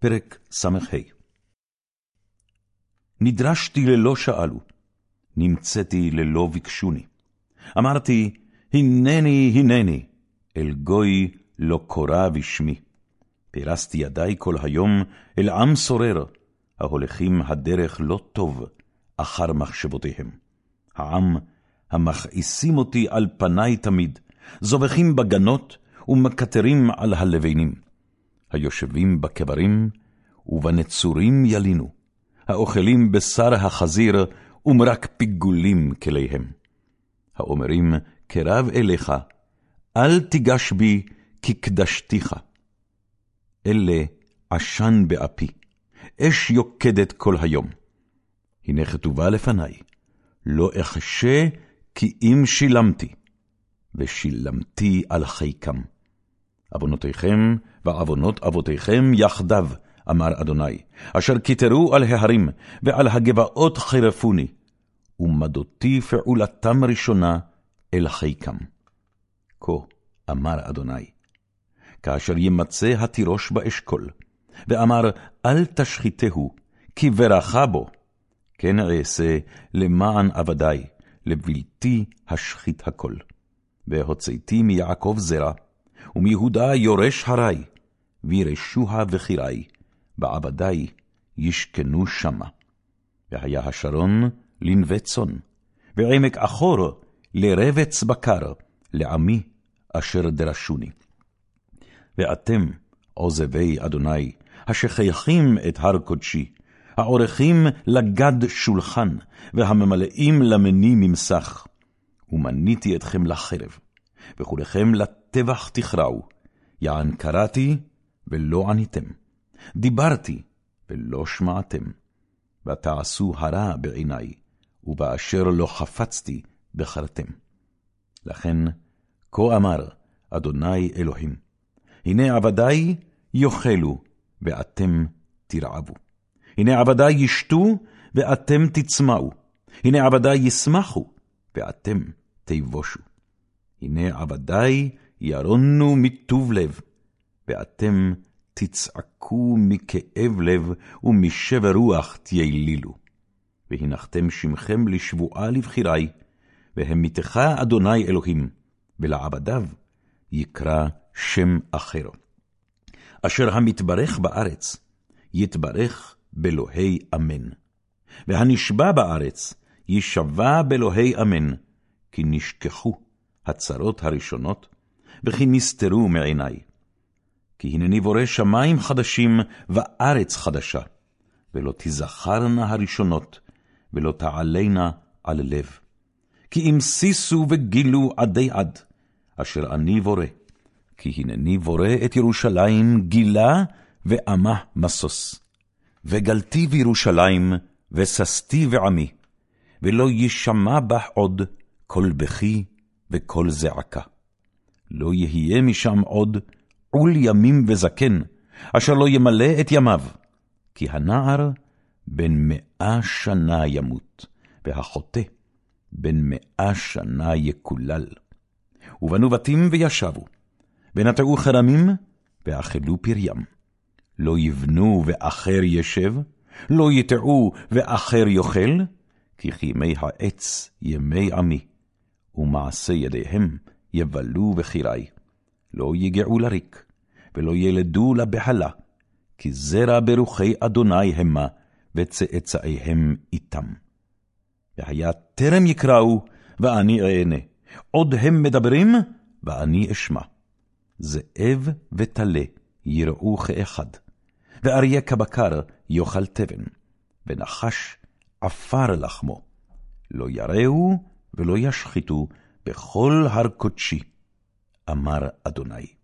פרק ס"ה נדרשתי ללא שאלו, נמצאתי ללא ביקשוני. אמרתי, הנני, הנני, אל גוי לא קורא בשמי. פרסתי ידי כל היום אל עם סורר, ההולכים הדרך לא טוב אחר מחשבותיהם. העם המכעיסים אותי על פניי תמיד, זובחים בגנות ומקטרים על הלבנים. היושבים בקברים ובנצורים ילינו, האוכלים בשר החזיר ומרק פיגולים כליהם. האומרים, קרב אליך, אל תיגש בי, כי קדשתיך. אלה עשן באפי, אש יוקדת כל היום. הנה כתובה לפניי, לא אחשה כי אם שילמתי, ושילמתי על חיקם. עוונותיכם ועוונות אבותיכם יחדיו, אמר אדוני, אשר כתרו על ההרים, ועל הגבעות חירפוני, ומדותי פעולתם ראשונה אל חיקם. כה אמר אדוני, כאשר ימצא התירוש באשכול, ואמר, אל תשחיתהו, כי ברכה בו, כן אעשה למען עבדי, לבלתי השחית הכל. והוצאתי מיעקב זרע, ומיהודה יורש הרי, וירשוה וחירי, בעבדי ישכנו שמה. והיה השרון לנווה צאן, ועמק אחור לרבץ בקר, לעמי אשר דרשוני. ואתם, עוזבי אדוני, השכחים את הר קודשי, העורכים לגד שולחן, והממלאים למני ממסך, ומניתי אתכם לחרב, וכולכם לטבח תכרעו, יען קראתי ולא עניתם, דיברתי ולא שמעתם, ותעשו הרע בעיני, ובאשר לא חפצתי בחרתם. לכן, כה אמר אדוני אלוהים, הנה עבדי יאכלו, ואתם תרעבו. הנה עבדי ישתו, ואתם תצמאו. הנה עבדי ישמחו, ואתם תבושו. הנה עבדי ירונו מטוב לב, ואתם תצעקו מכאב לב ומשבר רוח תיילילו. והנחתם שמכם לשבועה לבחירי, והמיתך אדוני אלוהים, ולעבדיו יקרא שם אחר. אשר המתברך בארץ, יתברך באלוהי אמן. והנשבע בארץ, יישבע באלוהי אמן, כי נשכחו הצרות הראשונות, וכי נסתרו מעיני. כי הנני בורא שמים חדשים וארץ חדשה, ולא תזכרנה הראשונות, ולא תעלינה על לב. כי אם שישו וגילו עדי עד, אשר אני בורא, כי הנני בורא את ירושלים גילה ועמה משוש. וגלתי בירושלים, וששתי ועמי, ולא יישמע בך עוד קול בכי וקול זעקה. לא יהיה משם עוד עול ימים וזקן, אשר לא ימלא את ימיו, כי הנער בן מאה שנה ימות, והחוטא בן מאה שנה יקולל. ובנו בתים וישבו, ונטעו חרמים, ואכלו פריים. לא יבנו ואחר ישב, לא יטעו ואחר יאכל, כי כימי העץ ימי עמי, ומעשה ידיהם יבלו בחירי. לא יגעו לריק, ולא ילדו לבהלה, כי זרע ברוחי אדוני המה, וצאצאיהם איתם. והיה טרם יקראו, ואני אענה. עוד הם מדברים, ואני אשמע. זאב וטלה יראו כאחד, ואריה כבקר יאכל תבן, ונחש עפר לחמו. לא יראו ולא ישחיתו בכל הר קודשי, אמר אדוני.